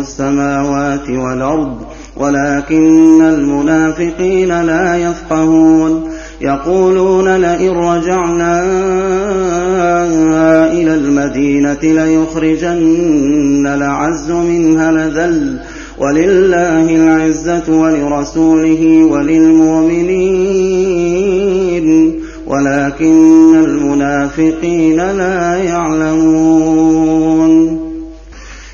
السماوات والأرض ولكن المنافقين لا يفقهون. يقولون لئن رجعنا إلى المدينة ليخرجن الأعز منها لذل ولله العزة ولرسوله وللمؤمنين ولكن المنافقين لا يعلمون.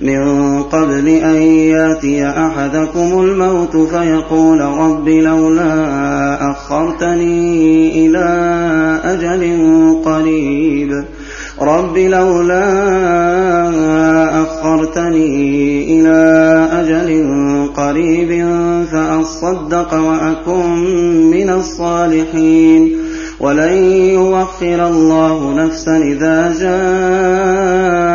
من قبل أن يأتي أحدكم الموت فيقول رب لولا أخرتني إلى أجل قريب. رب لولا أخرتني إلى أجل قريب فأصدق وأكن من الصالحين. ولن يوخر الله نفسا إذا جاء